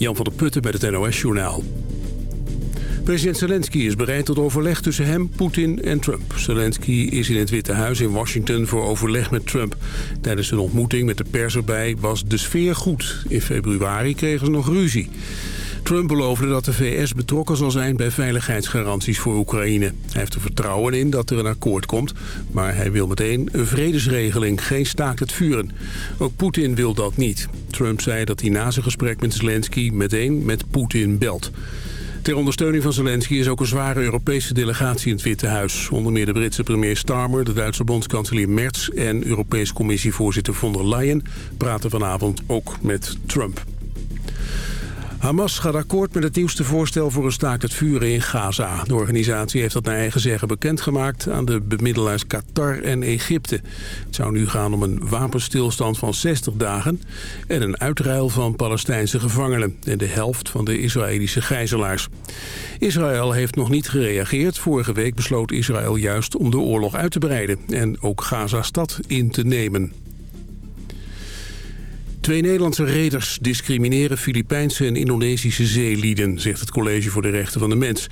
Jan van der Putten bij het NOS-journaal. President Zelensky is bereid tot overleg tussen hem, Poetin en Trump. Zelensky is in het Witte Huis in Washington voor overleg met Trump. Tijdens een ontmoeting met de pers erbij was de sfeer goed. In februari kregen ze nog ruzie. Trump beloofde dat de VS betrokken zal zijn bij veiligheidsgaranties voor Oekraïne. Hij heeft er vertrouwen in dat er een akkoord komt, maar hij wil meteen een vredesregeling, geen staakt het vuren. Ook Poetin wil dat niet. Trump zei dat hij na zijn gesprek met Zelensky meteen met Poetin belt. Ter ondersteuning van Zelensky is ook een zware Europese delegatie in het Witte Huis. Onder meer de Britse premier Starmer, de Duitse bondskanselier Merz... en Europees Commissievoorzitter von der Leyen praten vanavond ook met Trump. Hamas gaat akkoord met het nieuwste voorstel voor een staakt het vuren in Gaza. De organisatie heeft dat naar eigen zeggen bekendgemaakt aan de bemiddelaars Qatar en Egypte. Het zou nu gaan om een wapenstilstand van 60 dagen en een uitruil van Palestijnse gevangenen en de helft van de Israëlische gijzelaars. Israël heeft nog niet gereageerd. Vorige week besloot Israël juist om de oorlog uit te breiden en ook Gaza-stad in te nemen. Twee Nederlandse reders discrimineren Filipijnse en Indonesische zeelieden, zegt het College voor de Rechten van de Mens.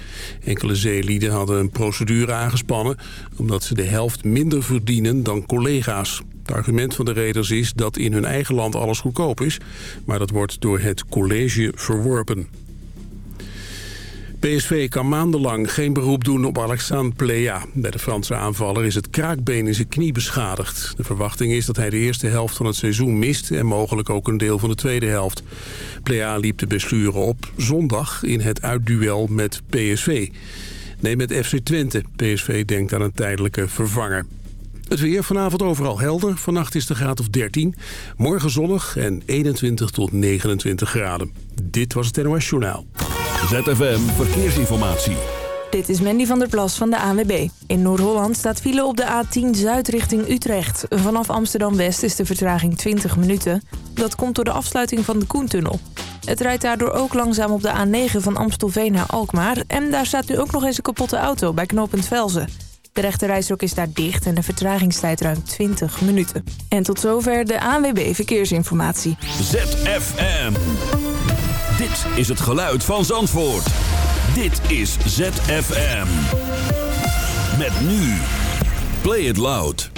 Enkele zeelieden hadden een procedure aangespannen omdat ze de helft minder verdienen dan collega's. Het argument van de reders is dat in hun eigen land alles goedkoop is, maar dat wordt door het college verworpen. PSV kan maandenlang geen beroep doen op Alexandre Plea. Bij de Franse aanvaller is het kraakbeen in zijn knie beschadigd. De verwachting is dat hij de eerste helft van het seizoen mist... en mogelijk ook een deel van de tweede helft. Plea liep de besturen op zondag in het uitduel met PSV. Nee, met FC Twente. PSV denkt aan een tijdelijke vervanger. Het weer vanavond overal helder. Vannacht is de graad of 13. Morgen zonnig en 21 tot 29 graden. Dit was het NOS Journaal. ZFM Verkeersinformatie. Dit is Mandy van der Plas van de ANWB. In Noord-Holland staat file op de A10 Zuid richting Utrecht. Vanaf Amsterdam-West is de vertraging 20 minuten. Dat komt door de afsluiting van de Koentunnel. Het rijdt daardoor ook langzaam op de A9 van Amstelveen naar Alkmaar. En daar staat nu ook nog eens een kapotte auto bij knooppunt Velzen. De rechterrijstrook is daar dicht en de vertragingstijd ruim 20 minuten. En tot zover de ANWB Verkeersinformatie. ZFM. Dit is het geluid van Zandvoort. Dit is ZFM. Met nu. Play it loud.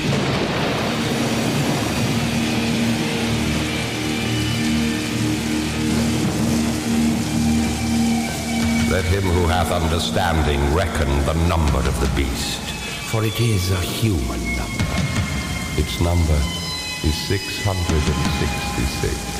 Let him who hath understanding reckon the number of the beast, for it is a human number. Its number is 666.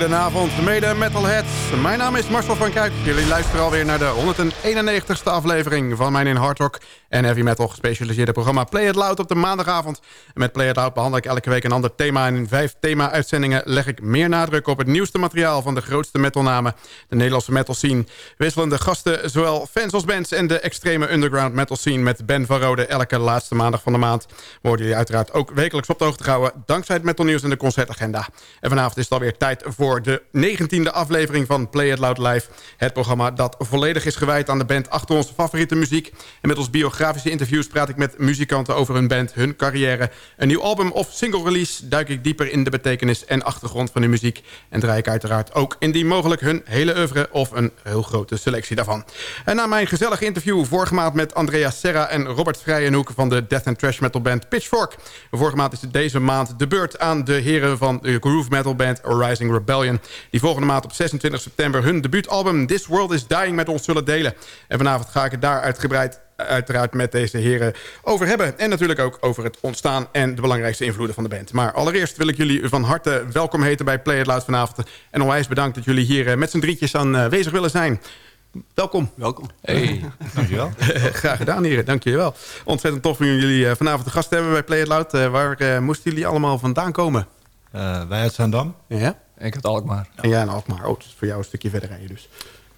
Goedenavond, mede metalheads. Mijn naam is Marcel van Kuik. Jullie luisteren alweer naar de 191ste aflevering van mijn in hard rock en heavy metal gespecialiseerde programma Play It Loud op de maandagavond. Met Play It Loud behandel ik elke week een ander thema. En in vijf thema-uitzendingen leg ik meer nadruk op het nieuwste materiaal van de grootste metalnamen. De Nederlandse metal scene. Wisselende gasten, zowel fans als bands en de extreme underground metal scene met Ben van Rode elke laatste maandag van de maand. Worden jullie uiteraard ook wekelijks op de hoogte gehouden dankzij het metal nieuws en de concertagenda. En vanavond is het alweer tijd voor de 19e aflevering van Play It Loud Live. Het programma dat volledig is gewijd aan de band achter onze favoriete muziek. En met ons biografische interviews praat ik met muzikanten over hun band, hun carrière. Een nieuw album of single release duik ik dieper in de betekenis en achtergrond van hun muziek. En draai ik uiteraard ook indien mogelijk hun hele oeuvre of een heel grote selectie daarvan. En na mijn gezellige interview vorige maand met Andrea Serra en Robert Vrijenhoek van de death and trash metal band Pitchfork. Vorige maand is het deze maand de beurt aan de heren van de groove metal band Rising Rebellion. Die volgende maand op 26 september hun debuutalbum This World is Dying met ons zullen delen. En vanavond ga ik het daar uitgebreid uiteraard met deze heren over hebben. En natuurlijk ook over het ontstaan en de belangrijkste invloeden van de band. Maar allereerst wil ik jullie van harte welkom heten bij Play It Loud vanavond. En onwijs bedankt dat jullie hier eh, met z'n drietjes aanwezig willen zijn. Welkom. Welkom. Hey, dankjewel. Graag gedaan, heren. Dank jullie wel. Ontzettend tof om jullie eh, vanavond de gast hebben bij Play It Loud. Waar moesten jullie allemaal vandaan komen? Uh, wij uit Zaandam. Ja? Ik uit Alkmaar. En jij in Alkmaar. Oh, is voor jou een stukje verder rijden dus.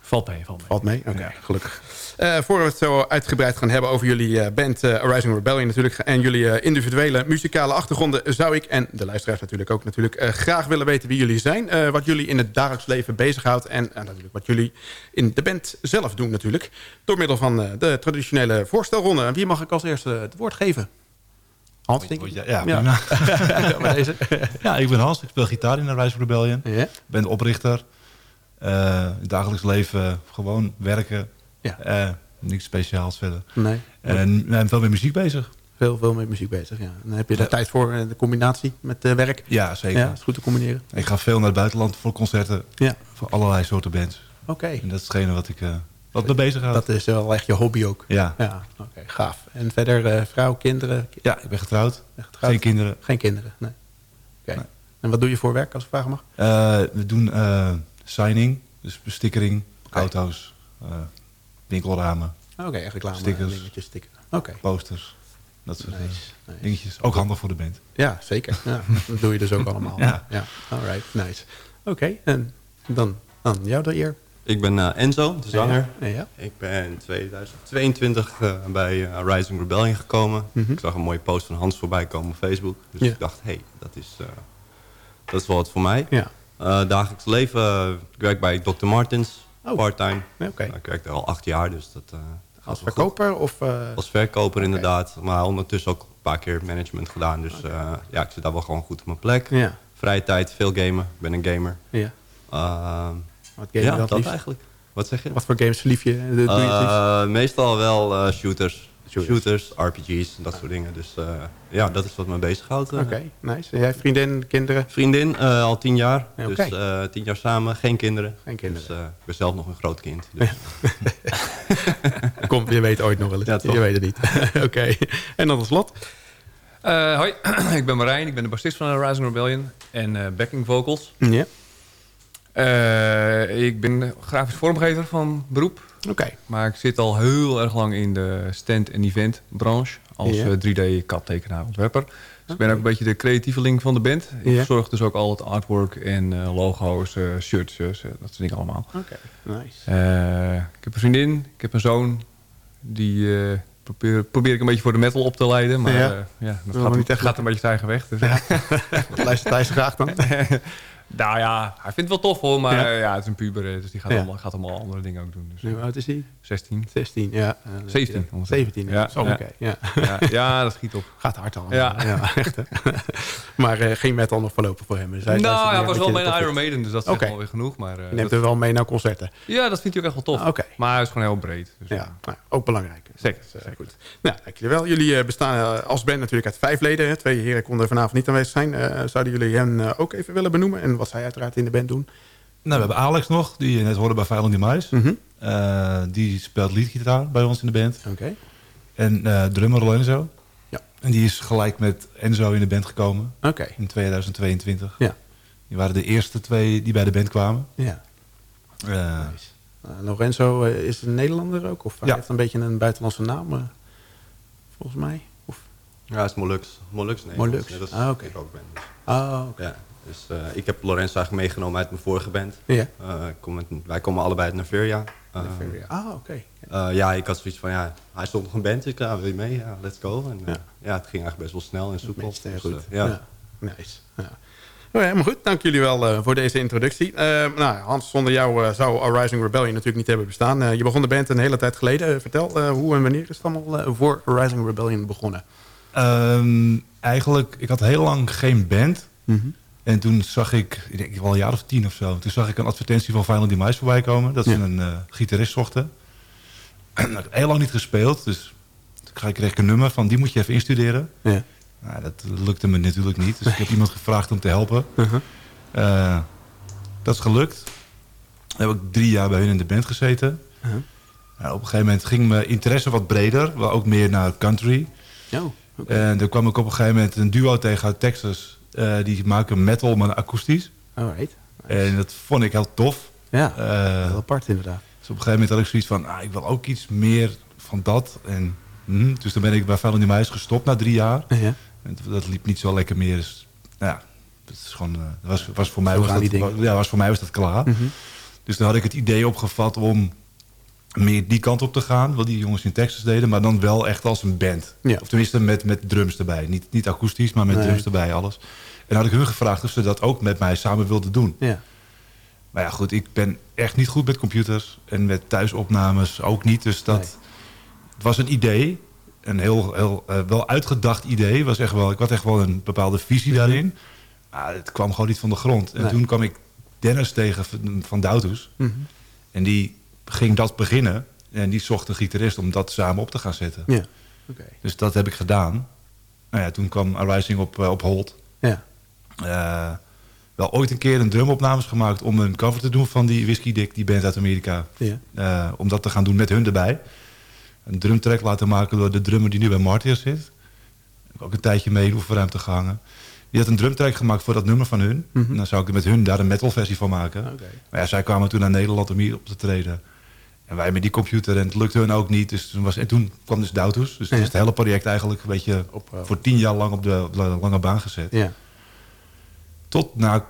Valt mee, valt mee. Valt mee? Oké, okay, gelukkig. Uh, voor we het zo uitgebreid gaan hebben over jullie uh, band uh, Rising Rebellion natuurlijk... en jullie individuele muzikale achtergronden... zou ik, en de luisteraars natuurlijk ook natuurlijk... graag willen weten wie jullie zijn. wat jullie in het dagelijks leven bezighoudt... en natuurlijk wat jullie in de band zelf doen natuurlijk. Door middel van de traditionele voorstelronde. En wie mag ik als eerste het woord geven? Hans, denk ik? Ja, ja, ja. ja, deze. ja, ik ben Hans. Ik speel gitaar in de Rising Rebellion. Ja. ben de oprichter... Uh, in het dagelijks leven gewoon werken. Ja. Uh, niks speciaals verder. Nee. En ben veel met muziek bezig. Veel, veel met muziek bezig, ja. Dan heb je daar tijd voor, de combinatie met uh, werk. Ja, zeker. Ja, is goed te combineren. Ik ga veel naar het buitenland voor concerten. Ja. Voor allerlei soorten bands. Oké. Okay. En dat is hetgene wat ik wat me bezig houdt. Dat is wel echt je hobby ook. Ja. ja. Oké, okay, gaaf. En verder vrouw, kinderen? Ja, ik ben getrouwd. getrouwd. Geen kinderen. Geen kinderen, nee. Oké. Okay. Nee. En wat doe je voor werk, als ik vragen mag? we doen signing. Dus bestikkering, okay. auto's, winkelramen. Oké, okay, reclame, stickers, dingetjes, stickers. Okay. posters. Dat soort nice, nice. dingetjes. Ook handig voor de band. Ja, zeker. Ja, dat doe je dus ook allemaal. ja. ja. Alright, nice. Oké, en dan aan jou de eer. Ik ben uh, Enzo, de zanger. Ja, ja. Ik ben in 2022 uh, bij uh, Rising Rebellion gekomen. Mm -hmm. Ik zag een mooie post van Hans voorbij komen op Facebook. Dus ja. ik dacht, hé, hey, dat, is, dat is wel wat voor mij. Ja. Dagelijks leven, ik werk bij Dr. Martens, oh. part-time. Okay. ik werk daar al acht jaar, dus dat Als verkoper? Of, Als verkoper okay. inderdaad, maar ondertussen ook een paar keer management gedaan. Dus okay. ja, ik zit daar wel gewoon goed op mijn plek. Vrije tijd, veel gamen, ik ben een gamer. Ja. Wat game ja, dat, dat eigenlijk. Wat zeg je? Wat voor games verlief je? Doe je het meestal wel shooters. Shooters. Shooters, RPG's, dat soort dingen. Dus uh, ja, dat is wat me bezighoudt. Uh. Oké, okay, nice. En jij vriendin, kinderen? Vriendin, uh, al tien jaar. Ja, okay. Dus tien jaar samen, geen kinderen. Geen kinderen. Dus ik ben zelf nog een groot kind. Dus. Kom, je weet ooit nog wel eens. Ja, je weet het niet. Oké, okay. en dan tot slot? hoi, ik ben Marijn. Ik ben de bassist van de Rising Rebellion. En backing vocals. Ja. Uh, ik ben grafisch vormgever van beroep. Oké. Okay. Maar ik zit al heel erg lang in de stand- en event-branche. Als ja. 3D-kat-tekenaar, ontwerper. Dus okay. ik ben ook een beetje de creatieveling van de band. Ik ja. zorg dus ook al het artwork en uh, logo's, uh, shirts, dat soort dingen allemaal. Oké, okay. nice. ik heb een vriendin, ik heb een zoon. Die probeer, probeer ik een beetje voor de metal op te leiden. Maar ja, ja dat gaat, niet gaat een beetje zijn eigen weg. Dus. Ja. Luistert Thijs graag dan? Nou ja, hij vindt het wel tof hoor, maar ja, ja het is een puber, dus die gaat, ja. allemaal, gaat allemaal andere dingen ook doen. Dus, nu, hoe oud is hij? 16. 16, ja. Uh, 17. 17, ja. Zo, oké. Okay. Ja. Ja. ja, dat schiet op. Gaat hard al. Ja. ja echt, maar uh, geen metal nog voorlopig voor hem. Dus hij nou, hij was wel mee naar Iron Maiden, dus dat is okay. wel weer genoeg. Maar, uh, je neemt dat... er wel mee naar concerten? Ja, dat vindt hij ook echt wel tof. Ah, okay. Maar hij is gewoon heel breed. Dus ja, nou, ook belangrijk. Zeker. Dus, uh, goed. Nou, dank jullie wel. Jullie bestaan als band natuurlijk uit vijf leden. Hè. Twee heren konden vanavond niet aanwezig zijn. zouden jullie hen ook even willen benoemen? En wat zij uiteraard in de band doen? Nou, we hebben Alex nog, die je net hoorde bij. Mm -hmm. uh, die speelt leadgitaar bij ons in de band. Oké. Okay. En uh, drummer Lorenzo. Ja. En die is gelijk met Enzo in de band gekomen. Oké. Okay. In 2022. Ja. Die waren de eerste twee die bij de band kwamen. Ja. Eh, Uh, Lorenzo eh, is een Nederlander ook? Of hij Ja. heeft een beetje een buitenlandse naam, volgens mij? Of... Ja, het is Molux. Molux, nee. Molux. Net als Ah, oké. ik ook ben. Dus, Oh, oké. ja. Dus eh, ik heb Lorenzo eigenlijk meegenomen uit mijn vorige band. Ja. Eh, ik kom met, wij komen allebei uit Naveria. Eh, Ah, oké. eh, ja, ik had zoiets van, ja, hij stond nog een band. Ik wil je mee? Ja, let's go. En Ja. ja. het ging eigenlijk best wel snel en soepel. Eh, Dus, goed. ja. Ja. Nice. Ja. Oh, helemaal goed. Dank jullie wel eh, voor deze introductie. Eh, nou, Hans, zonder jou eh, zou A Rising Rebellion natuurlijk niet hebben bestaan. Eh, je begon de band een hele tijd geleden. Vertel, eh, hoe en wanneer is het allemaal voor A Rising Rebellion begonnen? Ehm, eigenlijk, ik had heel lang geen band. Mhm. En toen zag ik, ik denk wel een jaar of tien of zo... toen zag ik een advertentie van Violent Demise voorbij komen... dat ze Ja. een eh, gitarist zochten. En ik had heel lang niet gespeeld, dus toen kreeg ik een nummer van... die moet je even instuderen. Ja. Nou, dat lukte me natuurlijk niet, dus ik heb iemand gevraagd om te helpen. Uh-huh. Eh, dat is gelukt. Dan heb ik drie jaar bij hun in de band gezeten. Uh-huh. Nou, op een gegeven moment ging mijn interesse wat breder, wel ook meer naar country. Oh. En toen kwam ik op een gegeven moment een duo tegen uit Texas. Eh, die maken metal, maar akoestisch. Alright. En dat vond ik heel tof. Ja, Eh, heel apart inderdaad. dus op een gegeven moment had ik zoiets van, ah, ik wil ook iets meer van dat. En, hm, dus toen ben ik bij Valen Meis gestopt na drie jaar. Ja. En dat liep niet zo lekker meer. Dus, nou ja, dat is gewoon, eh, was, was voor mij was dat, ja, was voor mij was dat klaar. Mhm. Dus toen had ik het idee opgevat om meer die kant op te gaan. Wat die jongens in Texas deden. Maar dan wel echt als een band. Ja. Of tenminste met, met drums erbij. Niet, niet akoestisch, maar met Nee. drums erbij, alles. En had ik hun gevraagd of ze dat ook met mij samen wilden doen. Ja. Maar ja, goed, ik ben echt niet goed met computers. En met thuisopnames ook niet. Dus dat Nee. was een idee. Een heel, heel eh, wel uitgedacht idee. Was echt wel, ik had echt wel een bepaalde visie daarin. Maar het kwam gewoon niet van de grond. En Mhm. Nee. toen kwam ik Dennis tegen van- van Doutus. Mhm. En die ging dat beginnen. En die zocht een gitarist om dat samen op te gaan zetten. Ja. Oké. Dus dat heb ik gedaan. Nou ja, toen kwam Arising op, eh, op hold. Ja. Eh, wel ooit een keer een drumopnames gemaakt om een cover te doen van die Whiskey Dick, die band uit Amerika. Ja. Eh, om dat te gaan doen met hun erbij. Een drumtrack laten maken door de drummer die nu bij Martyrs zit. Heb ik ook een tijdje mee in de oefenruimte gehangen. Die had een drumtrack gemaakt voor dat nummer van hun. Mhm. En dan zou ik met hun daar een metal versie van maken. Oké. Maar ja, zij kwamen toen naar Nederland om hier op te treden. En wij met die computer en het lukte hun ook niet. Dus toen was, en toen kwam dus Doutus. Dus is het hele project eigenlijk een beetje Op, eh, voor tien jaar lang op de, op de lange baan gezet. Ja. Tot na,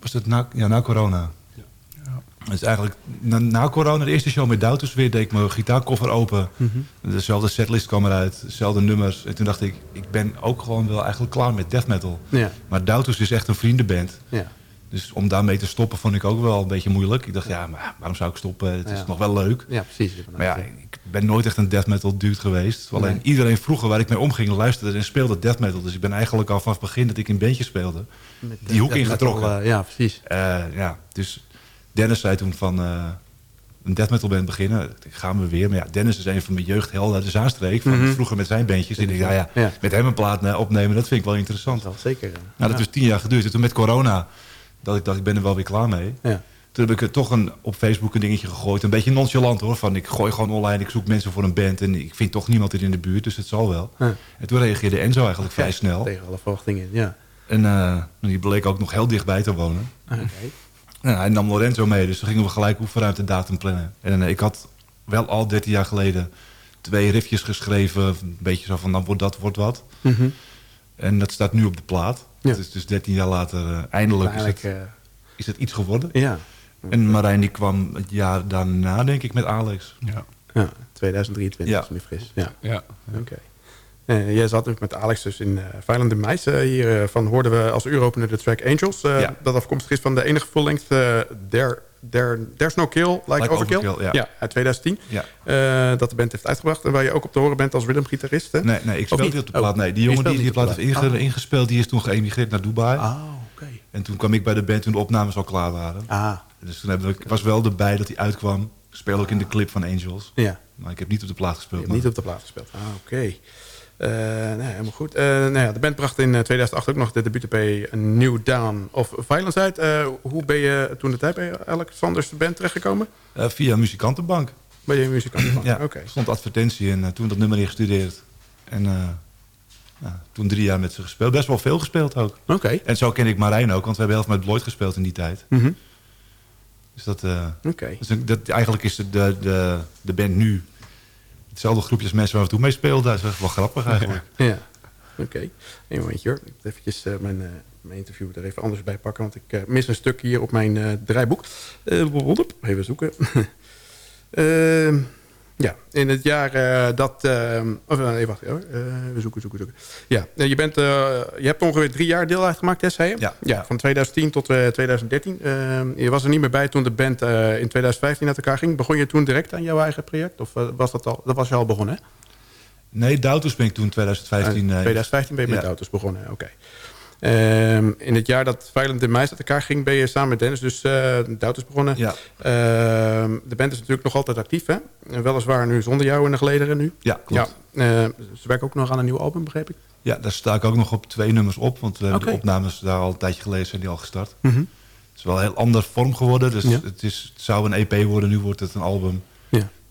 was het na, ja, na corona. Dus eigenlijk na, na corona, de eerste show met Doutus weer, deed ik mijn gitaarkoffer open. Mhm. Dezelfde setlist kwam eruit, dezelfde nummers. En toen dacht ik, ik ben ook gewoon wel eigenlijk klaar met death metal. Ja. Maar Doutus is echt een vriendenband. Ja. Dus om daarmee te stoppen vond ik ook wel een beetje moeilijk. Ik dacht, ja, maar waarom zou ik stoppen? Het is Ja. nog wel leuk. Ja, precies. Maar ja, ik ben nooit echt een death metal dude geweest. Alleen Nee. iedereen vroeger waar ik mee omging luisterde en speelde death metal. Dus ik ben eigenlijk al vanaf het begin dat ik in bandjes speelde, Met, die hoek ingetrokken. metal, eh, ja, precies. Eh, ja, dus Dennis zei toen van eh, een death metal band beginnen. Gaan we weer. Maar ja, Dennis is een van mijn jeugdhelden uit de Zaanstreek. Van Mhm. Vroeger met zijn bandjes. En ik dacht, ja, ja, Ja. met hem een plaat opnemen, dat vind ik wel interessant. Dat zeker. Nou, dat is tien jaar geduurd. En toen met corona, dat ik dacht, ik ben er wel weer klaar mee. Ja. Toen heb ik er toch een, op Facebook een dingetje gegooid. Een beetje nonchalant hoor. Van ik gooi gewoon online, ik zoek mensen voor een band. En ik vind toch niemand in de buurt, dus het zal wel. Ja. En toen reageerde Enzo eigenlijk vrij snel. Tegen alle verwachtingen, in, ja. En eh, die bleek ook nog heel dichtbij te wonen. Oké. Nou, hij nam Lorenzo mee, dus toen gingen we gelijk oefenruimte datum plannen. En eh, ik had wel al 13 jaar geleden twee riffjes geschreven. Een beetje zo van, dan wordt dat, wordt wat. Mhm. En dat staat nu op de plaat. Ja. Dus, dus 13 jaar later, eh, eindelijk is het, Uiteindelijk, is het iets geworden. eh, ja. En Marijn die kwam het jaar daarna, denk ik, met Alex. Ja. ja, 2023 Ja. is nu fris. Ja. Ja. Oké. Eh, jij zat ook met Alex dus in uh, Violent Meis. Uh, hiervan hoorden we als uuropener de track Angels. Ja. Dat afkomstig is van de enige full-length uh, there, there, There's No Kill, Like, Like Overkill. Overkill, ja. uit 2010. Ja. Uh, dat de band heeft uitgebracht. En waar je ook op te horen bent als rhythmgitarist. hè? Nee, nee, ik Of speelde niet? op de plaat. Oh. Nee, die jongen die die niet plaat op heeft de plaat. inge- ingespeeld, die is toen geëmigreerd naar Dubai. Ah, oké. En toen kwam ik bij de band toen de opnames al klaar waren. Ah, Dus toen ik was wel erbij dat hij uitkwam. Ik speelde ook in de clip van Angels. ja. Maar ik heb niet op de plaat gespeeld. niet op de plaat gespeeld. Ah, oké. Uh, nee, helemaal goed. Uh, nou ja, de band bracht in 2008 ook nog de debuut-EP New Dawn of Violence uit. Uh, hoe ben je toen de tijd bij Alexanders band terechtgekomen? Via muzikantenbank. Ben je muzikantenbank? ja, oké. Okay. stond advertentie en toen dat nummer ingestudeerd. En Nou, toen drie jaar met ze gespeeld. Best wel veel gespeeld ook. Oké. En zo ken ik Marijn ook, want we hebben heel veel met Lloyd gespeeld in die tijd. Mhm. Dus dat, eh, Oké. dus dat, eigenlijk is de, de, de band nu hetzelfde groepje als mensen waar we toen mee speelden. Dat is echt wel grappig eigenlijk. Ja. Oké. Een momentje hoor. Ik moet eventjes eh, mijn, eh, mijn interview er even anders bij pakken. Want ik eh, mis een stuk hier op mijn draaiboek. Even zoeken. Ja, in het jaar eh, dat... ehm, of, nee, wacht. Eh, we zoeken, zoeken, zoeken. Ja, je, bent, je hebt ongeveer drie jaar deel uitgemaakt, hè, zei je? Ja. ja. Van 2010 tot eh, 2013. Ehm, je was er niet meer bij toen de band in 2015 uit elkaar ging. Begon je toen direct aan jouw eigen project? Of was dat al... Dat was je al begonnen, hè? Nee, Doutus ben ik toen 2015... In eh, 2015 ben je met ja. auto's begonnen, oké. Ehm, in het jaar dat Violent in Mais uit elkaar ging... ben je samen met Dennis dus uh, de auto's begonnen. Ja. Ehm, de band is natuurlijk nog altijd actief, hè? En Weliswaar nu zonder jou in de gelederen nu. Ja, klopt. Ja, eh, ze werken ook nog aan een nieuw album, begreep ik. Ja, daar sta ik ook nog op twee nummers op. Want we hebben de opnames daar al een tijdje geleden zijn die al gestart. Mhm. Het is wel een heel ander vorm geworden. Dus Ja. het, is, het zou een EP worden, nu wordt het een album.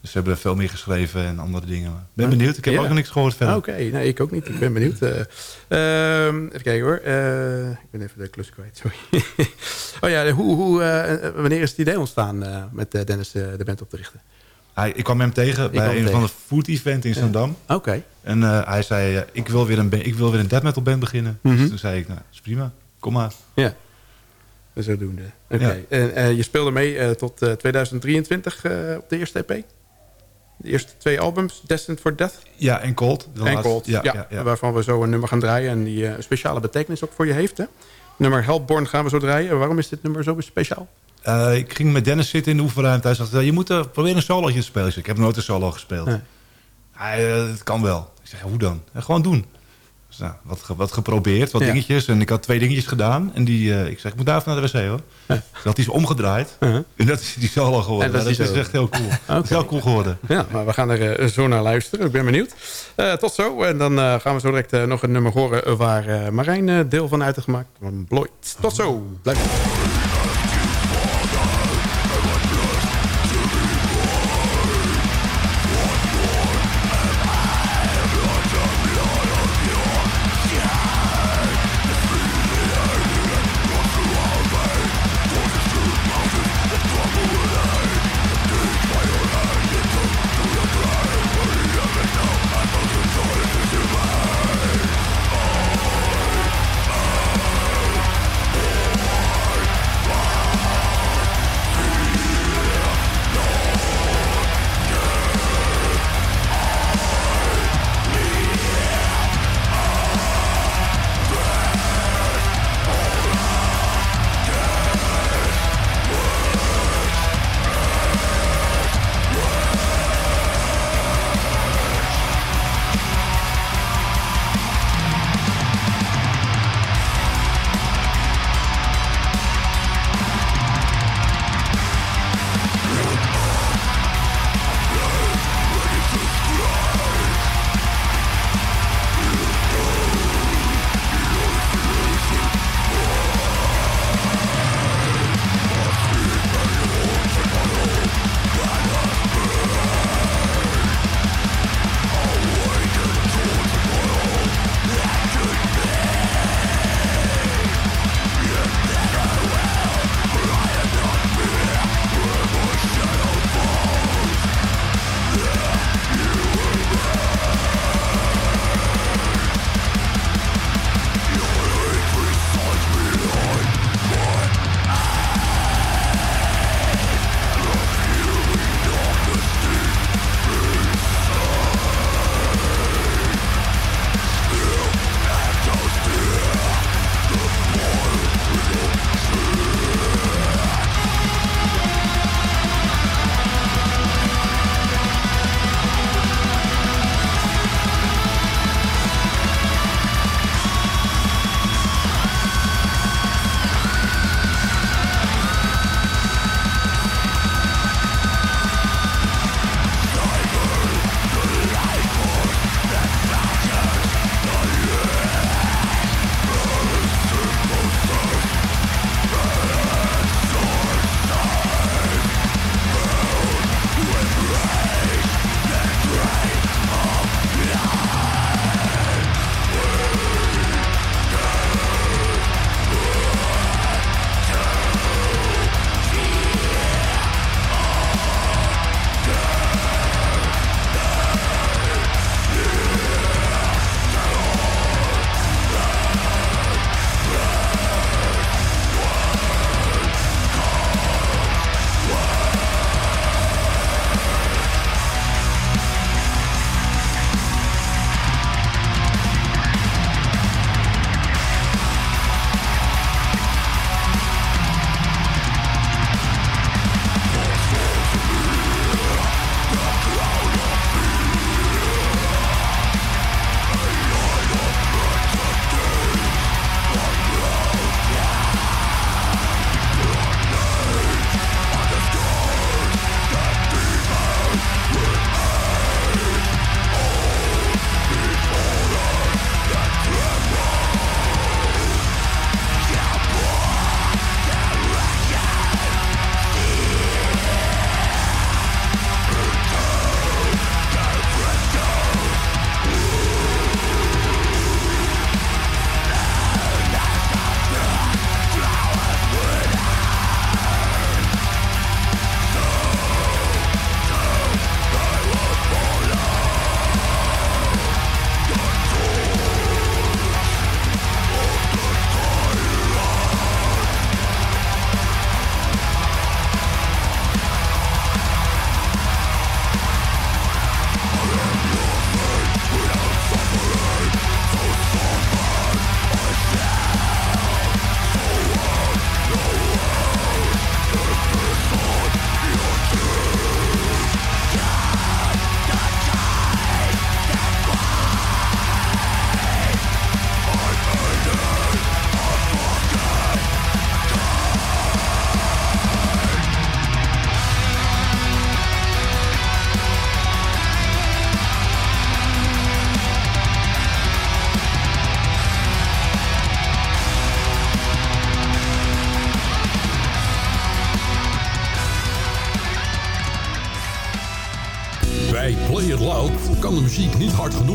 Dus we hebben veel meer geschreven en andere dingen. Ik ben Ja. benieuwd. Ik heb Ja. ook nog niks gehoord verder. Ah, Oké, nee, ik ook niet. Ik ben benieuwd. Ehm, even kijken hoor. Eh, ik ben even de klus kwijt, sorry. oh ja, hoe, hoe, eh, wanneer is het idee ontstaan met Dennis de band op te richten? Hij, ik kwam hem tegen bij een van de food event in Zandam. Oké. En hij zei, ik, wil weer een ik wil weer een death metal band beginnen. Mhm. Dus toen zei ik, nou, is prima. Kom maar. Ja, zodoende. Oké. Ja. En je speelde mee tot eh, 2023 eh, op de eerste EP? De eerste twee albums, Destined for Death Ja, en Cold. en laatste. Cold. Ja, Ja, ja. Waarvan we zo een nummer gaan draaien en die eh, een speciale betekenis ook voor je heeft. Hè? Nummer Helpborn gaan we zo draaien. Waarom is dit nummer zo speciaal? Eh, ik ging met Dennis zitten in de oefenruimte. Hij zei, eh, je moet uh, proberen een solootje te spelen. Ik heb nooit een solo gespeeld. Nee. Hij, eh, het kan wel. Ik zeg, hoe dan? Ja, gewoon doen. Dus, nou, wat, ge- wat geprobeerd, wat Ja. dingetjes. En ik had twee dingetjes gedaan. En die, eh, ik zeg, ik moet daar even naar de wc hoor. Dus dat is omgedraaid. Uh-huh. En dat is die solo geworden. En dat dat is echt heel cool. Dat is heel cool geworden. Ja, maar we gaan er eh, zo naar luisteren. Ik ben benieuwd. Eh, tot zo. En dan gaan we zo direct nog een nummer horen... waar Marijn deel van uit heeft gemaakt. Van Bloyd. Tot zo. Blijf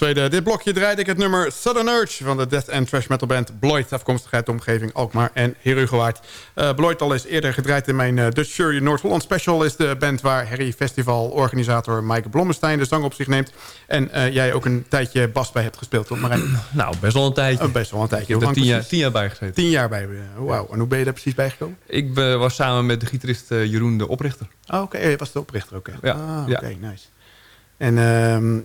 Tweede dit blokje draaide ik het nummer Southern Urge... van de death and thrash metal band Bloyd... afkomstig uit de omgeving Alkmaar en Herugewaard. Uh, Bloyd al is eerder gedraaid in mijn uh, Dutch Fury Noord-Holland Special... is de band waar Harry Festival-organisator Mike Blommestein de zang op zich neemt. En uh, jij ook een tijdje bas bij hebt gespeeld, toch Marijn? Nou, best wel een tijdje. Oh, best wel een tijdje. Ik heb er tien jaar, tien jaar bij gezeten. Tien jaar bij, wauw. En hoe ben je daar precies bij gekomen? Ik was samen met de gitarist Jeroen de oprichter. Oh, oké. Je was de oprichter ook, Ja. Ah, oké, ja. nice. En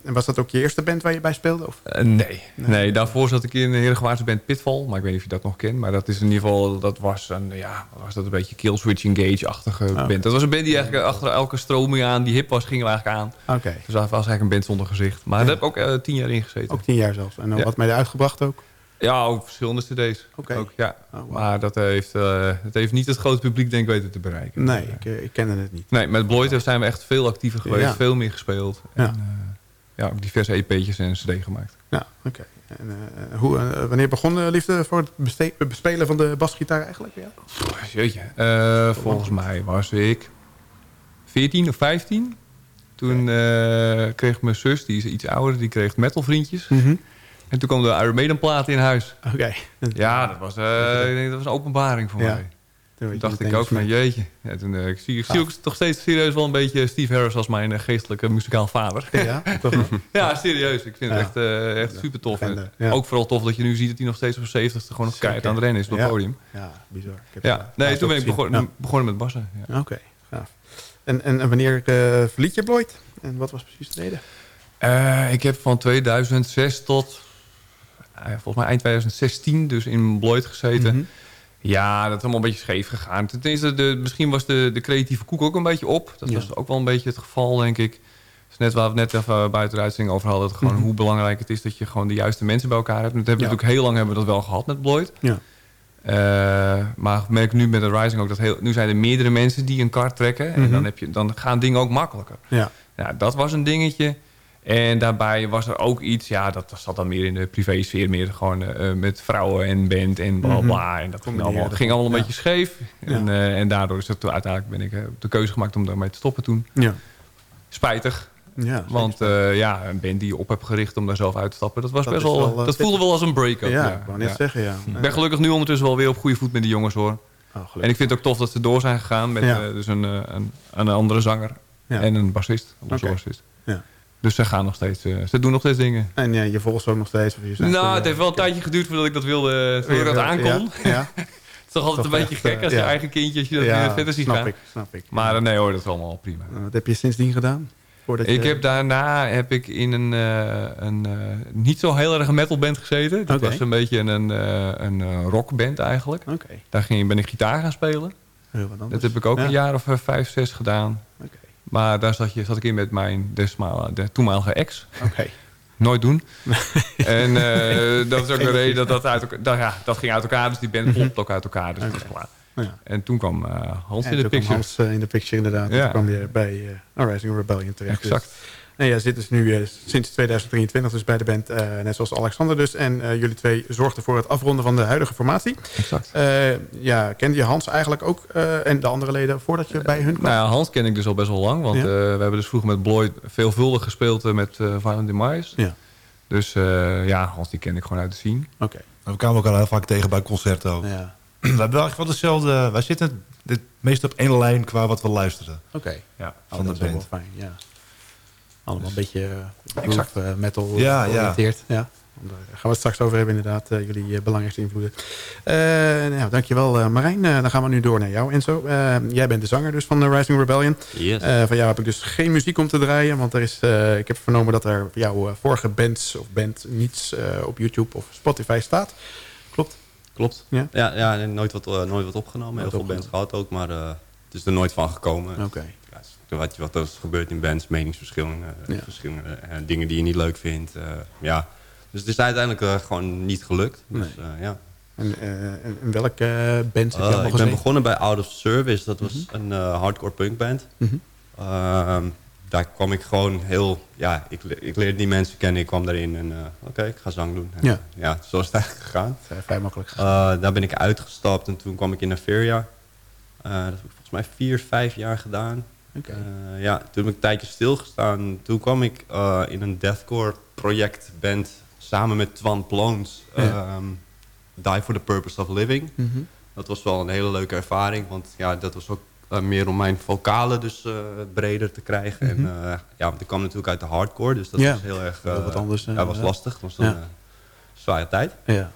uh, was dat ook je eerste band waar je bij speelde? Of? Uh, nee. nee. nee. daarvoor zat ik in een hele gewaarde band Pitfall. Maar ik weet niet of je dat nog kent. Maar dat is in ieder geval, dat was een, ja, was dat een beetje Killswitch Engage-achtige oh. band. Dat was een band die eigenlijk achter elke stroming aan, die hip was, gingen we eigenlijk aan. Oké. Okay. Dus dat was eigenlijk een band zonder gezicht. Maar ja. daar heb ik ook uh, tien jaar in gezeten. Ook tien jaar zelfs. En ja. wat mij uitgebracht ook? Ja, ook verschillende cd's. Oké. Okay. Ja. Oh, wow. Maar dat heeft, uh, dat heeft niet het grote publiek denk ik weten te bereiken. Nee, ik, ik kende het niet. Nee, met Bloyd zijn we echt veel actiever geweest. Ja. Veel meer gespeeld. Ja. En, uh, ja, ook diverse EP'tjes en cd gemaakt. Ja, oké. Okay. Uh, hoe, uh, wanneer begon de liefde voor het bespelen van de basgitaar eigenlijk? Ja? Pff, jeetje. Uh, volgens mij was ik 14 of 15. Toen kreeg mijn zus, die is iets ouder, die kreeg metalvriendjes. Mm -hmm. En toen kwam de Iron Maiden plaat in huis. Oké. Okay. Ja, dat was, ik denk, dat was een openbaring voor ja. mij. Toen dacht ik ook van jeetje. Ja, toen, uh, ik zie, ik zie ook toch steeds serieus wel een beetje Steve Harris als mijn uh, geestelijke muzikaal vader. Ja, toch ja, serieus. Ik vind ja. het echt, uh, echt super tof. En. Ook vooral tof dat je nu ziet dat hij nog steeds op 70 gewoon nog keihard aan het rennen is op het podium. Ja, bizar. Ik heb ja, nee, toen ben ik begon, begonnen met bassen. Oké, okay, gaaf. En, en, en wanneer verliet je Bloyd? En wat was precies de reden? ik heb van 2006 tot volgens mij eind 2016 dus in Bloyd gezeten. Mhm. Mm -hmm. Ja, dat is allemaal een beetje scheef gegaan. Ten eerste, de, misschien was de, de creatieve koek ook een beetje op. Dat Ja. was ook wel een beetje het geval, denk ik. Dus net waar we het net even buiten de uitzending over hadden... Gewoon Mhm. hoe belangrijk het is dat je gewoon de juiste mensen bij elkaar hebt. En Dat hebben we Ja. natuurlijk heel lang hebben we dat wel gehad met Bloyd. Ja. Eh, maar ik merk nu met de Rising ook dat heel, nu zijn er meerdere mensen die een kart trekken. En Mhm. dan, heb je, dan gaan dingen ook makkelijker. Ja. Ja, dat was een dingetje. En daarbij was er ook iets, ja, dat zat dan meer in de privésfeer, meer gewoon eh, met vrouwen en band en bla bla. En dat ging allemaal, ging allemaal een ja. beetje scheef. En, Ja. eh, en daardoor is het toen uiteindelijk ben ik eh, de keuze gemaakt om daarmee te stoppen toen. Ja. Spijtig. Ja, Want eh, ja, een band die je op hebt gericht om daar zelf uit te stappen, dat was Dat best wel, wel, eh, dat voelde wel als een break-up. Ja, ja. ik wou net zeggen, ja. Ik ben gelukkig nu ondertussen wel weer op goede voet met die jongens hoor. Oh. En ik vind het ook tof dat ze door zijn gegaan met eh, dus een, eh, een, een andere zanger en een bassist. Een Oké. bassist. Ja. Dus ze gaan nog steeds, eh, ze doen nog steeds dingen. En ja, je volgt ze ook nog steeds? Of je zegt, Nou, eh, het heeft wel een tijdje geduurd voordat ik dat wilde, voordat ik dat aankon. Ja, ja. Het is toch altijd Toch een beetje echt, gek als eh, je eigen kindje, als je dat weer verder ziet snap ik, snap ik. Maar eh, nee hoor, dat is allemaal prima. Wat heb je sindsdien gedaan? Voordat Ik je... heb daarna heb ik in een, eh, een eh, niet zo heel erg een metalband gezeten. Dat was een beetje een, eh, een eh, rockband eigenlijk. Daar ging, ben ik gitaar gaan spelen. heel wat Dat heb ik ook Ja. een jaar of eh, vijf, zes gedaan. Maar daar zat, je, zat ik in met mijn desma, de toenmalige ex. oké. Nooit doen. en eh, dat is ook de reden dat dat uit elkaar... Dat, ja, dat ging uit elkaar, dus die band Mhm. klopt ook uit elkaar. Dus dat is Oké. klaar. Ja. En toen kwam eh, Hans En in de toen kwam picture. Hans eh, in de picture inderdaad. Ja. Toen kwam je bij uh, Rising Rebellion terecht. Dus- En ja, zit dus nu eh, sinds 2023 dus bij de band, eh, net zoals Alexander dus. En eh, jullie twee zorgden voor het afronden van de huidige formatie. exact. Eh, ja, kende je Hans eigenlijk ook eh, en de andere leden voordat je bij hun kwam? Nou ja, Hans ken ik dus al best wel lang. Want Ja. eh, we hebben dus vroeger met Bloyd veelvuldig gespeeld met eh Violent Demise. Ja. Dus eh, ja, Hans die ken ik gewoon uit de scene. Oké. We kwamen elkaar heel vaak tegen bij concerten ook. Ja. We hebben wel echt wel dezelfde... Wij zitten het meest op één lijn qua wat we luisteren. Oké. Ja. Oh, Van dat de band. wel fijn, ja. Allemaal een beetje uh, Exact. groove, eh, metal Ja, ja. georiënteerd. Ja. Daar gaan we het straks over hebben inderdaad, eh, jullie eh, belangrijkste invloeden. Eh nou, dankjewel Marijn. Eh, dan gaan we nu door naar jou Enzo. Jij bent de zanger dus van de Rising Rebellion. Yes. Van jou heb ik dus geen muziek om te draaien. Want er is, ik heb vernomen dat er jouw vorige bands of band niets op YouTube of Spotify staat. Klopt? Klopt. Ja? Ja, ja nooit, wat, uh, nooit wat opgenomen. Heel veel bands gehad ook, maar uh, het is er nooit van gekomen. Oké. Okay. Wat, wat er is gebeurd in bands, meningsverschillen, ja. verschillende dingen die je niet leuk vindt. ja. Dus het is uiteindelijk gewoon niet gelukt. Dus, nee. ja. En in welke band heb je uh, Ik ben begonnen bij Out of Service. Dat was mm -hmm. een uh, hardcore punkband. Mm -hmm. uh, daar kwam ik gewoon heel... Ja, ik, ik leerde die mensen kennen. Ik kwam daarin en uh, oké, okay, ik ga zang doen. En, ja. ja, zo is het eigenlijk gegaan. Vrij makkelijk gegaan. daar ben ik uitgestapt en toen kwam ik in Averia. dat heb ik volgens mij vier, vijf jaar gedaan. Eh, ja, toen heb ik een tijdje stilgestaan. Toen kwam ik eh, in een deathcore project band samen met Twan Ploons. Ja. ehm, Die for the Purpose of Living. Mhm. Dat was wel een hele leuke ervaring. Want ja, dat was ook eh, meer om mijn vocalen dus breder te krijgen. Mhm. En eh, ja, want ik kwam natuurlijk uit de hardcore. Dus dat Ja, was heel erg... wat anders, ja, was lastig. Het was een Ja. zware tijd. Ja.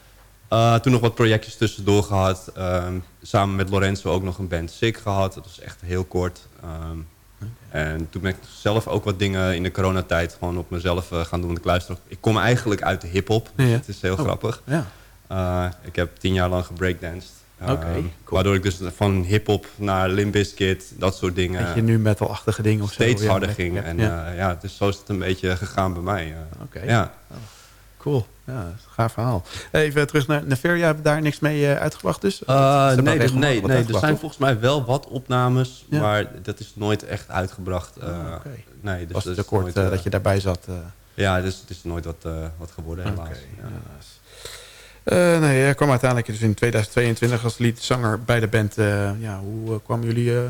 Uh, toen nog wat projectjes tussendoor gehad. Ehm, samen met Lorenzo ook nog een band Sick gehad. Dat was echt heel kort. Ehm, En toen ben ik zelf ook wat dingen in de coronatijd gewoon op mezelf eh, gaan doen. Want ik luister Ik kom eigenlijk uit de hip-hop. Ja. Het is heel Oh, grappig. ja. Uh, ik heb tien jaar lang gebreakdanced. Oké, Ehm, cool. Waardoor ik dus van hip-hop naar Limp Bizkit, dat soort dingen. Dat je nu metalachtige dingen of zo. steeds harder ging. en ja. ja. ja, dus zo is het een beetje gegaan bij mij. eh. Oké. Ja. Cool. Ja, gaaf verhaal. Even terug naar Neveria. Hebben daar niks mee eh, uitgebracht dus? Uh, hebben nee, dus, nee, nee er zijn volgens mij wel wat opnames, Ja. maar dat is nooit echt uitgebracht. Uh, nee, dus Was dat het nooit, eh, eh, dat je daarbij zat? eh? Ja, dus het is nooit wat, eh, wat geworden helaas. Oké, Ja. Eh, nee, jij kwam uiteindelijk dus in 2022 als leadzanger bij de band. eh, ja, hoe eh, kwamen jullie... eh,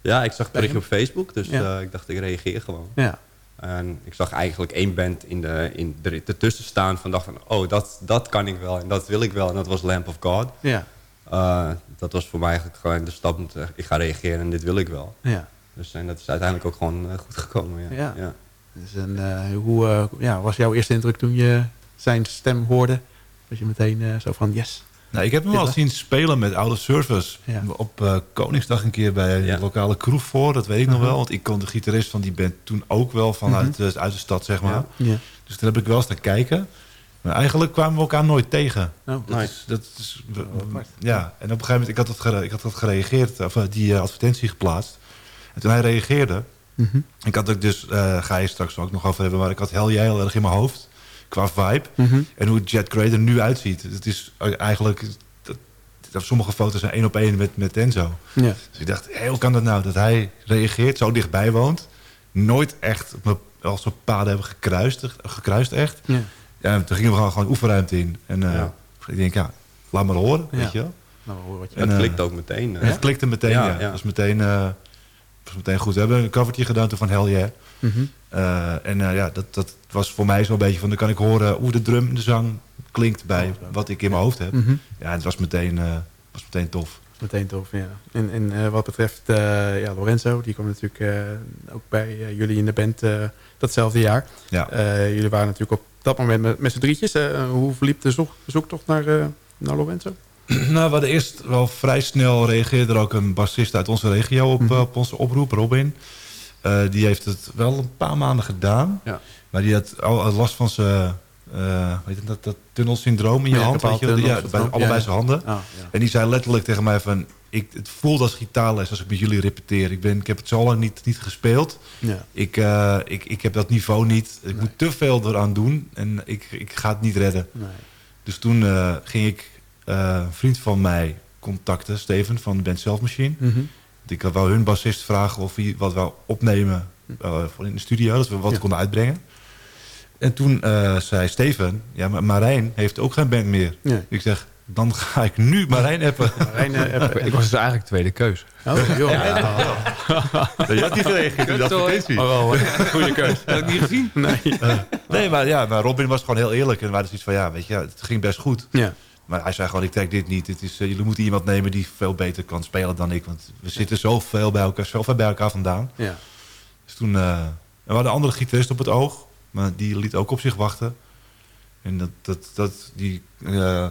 Ja, ik zag het berichtje op Facebook, dus Ja. eh, ik dacht ik reageer gewoon. Ja. En ik zag eigenlijk één band in de, in de, ertussen staan van dacht van, oh, dat, dat kan ik wel en dat wil ik wel. En dat was Lamp of God. Ja. Eh, dat was voor mij eigenlijk gewoon de stap, ik ga reageren en dit wil ik wel. Ja. Dus en dat is uiteindelijk ook gewoon eh, goed gekomen. Ja. Ja. Ja. Dus en, eh, hoe ja, was jouw eerste indruk toen je zijn stem hoorde? Was je meteen zo van yes? Nou, ik heb hem al zien spelen met oude service. Ja. Op eh, Koningsdag een keer bij een Ja. lokale kroeg voor. Dat weet ik nog Mhm. wel. Want ik kon de gitarist van die band toen ook wel vanuit eh, uit de stad, zeg maar. Ja. Dus daar heb ik wel eens naar kijken. Maar eigenlijk kwamen we elkaar nooit tegen. Oh, Dat Nice. is, dat is, we- apart. ja, en op een gegeven moment, ik had dat, gere- ik had dat gereageerd, of eh, die eh, advertentie geplaatst. En toen hij reageerde, Mhm. ik had ook dus, eh, ga je straks ook nog over hebben, maar ik had Hell Yeah heel erg in mijn hoofd, qua vibe. Mhm. En hoe Jet Crater er nu uitziet. Het is eigenlijk, dat, dat- sommige foto's zijn één op één met, met Enzo. Ja. Dus ik dacht, hé, hoe kan dat nou? Dat hij reageert, zo dichtbij woont. Nooit echt als we paden hebben gekruist, gekruist echt. Ja. Ja, en toen gingen we gewoon, gewoon oefenruimte in. En eh, Ja. ik denk, ja, laat maar horen, Ja. weet je wel. Nou, hoor wat je... En, het eh, klikt ook meteen. En Het klikte meteen, ja. Ja, ja. Dat was meteen, eh, was meteen goed. We hebben een covertje gedaan toen van Hell Yeah. Mhm. Eh, en eh, ja, dat, dat was voor mij zo'n beetje van... dan kan ik horen hoe de drum, de zang klinkt bij wat ik in mijn hoofd heb. Mhm. Ja, het was meteen, eh, was meteen tof. Meteen tof, ja. En, en eh, wat betreft eh, ja, Lorenzo, die kwam natuurlijk ook bij jullie in de band datzelfde jaar. Ja. Jullie waren natuurlijk op dat moment met, met z'n drietjes. Hoe verliep de zoek, zoektocht naar, naar Lorenzo? nou, we hadden eerst wel vrij snel reageerde er ook een bassist uit onze regio op, Mhm. op onze oproep, Robin. Die heeft het wel een paar maanden gedaan. Ja. Maar die had al last van zijn eh, weet je, dat, dat tunnelsyndroom in je Ja, hand. Weet je, wel? carpaaltunnel, ja, bij allebei zijn handen. Ja. En die zei letterlijk tegen mij van... Ik, het voelt als gitaarles als ik met jullie repeteer. Ik, ben, ik heb het zo lang niet, niet gespeeld. Ja. Ik, eh, ik, ik heb dat niveau niet. Ik moet te veel eraan doen. En ik, ik ga het niet redden. Nee. Dus toen eh, ging ik een vriend van mij contacten. Steven van de band Selfmachine. Mhm. Ik wou hun bassist vragen of hij wat wou opnemen eh, voor in de studio. Dat we wat konden uitbrengen. En toen eh, zei Steven... Ja, maar Marijn heeft ook geen band meer. Nee. Ik zeg... Dan ga ik nu Marijn appen. Marijn, eh, Ik was dus eigenlijk tweede keus. Oh, joh. Je had niet gereageerd in de advertentie. Oh, wel, goede keus. Heb ik niet gezien? Nee. Nee, maar, ja, maar Robin was gewoon heel eerlijk. En we hadden zoiets van, ja, weet je, ja, het ging best goed. Ja. Maar hij zei gewoon, ik trek dit niet. Het is, eh, jullie moeten iemand nemen die veel beter kan spelen dan ik. Want we zitten zoveel bij elkaar, zo ver bij elkaar vandaan. Ja. Dus toen... eh, en we hadden een andere gitarist op het oog. Maar die liet ook op zich wachten. En dat, dat, dat die... eh,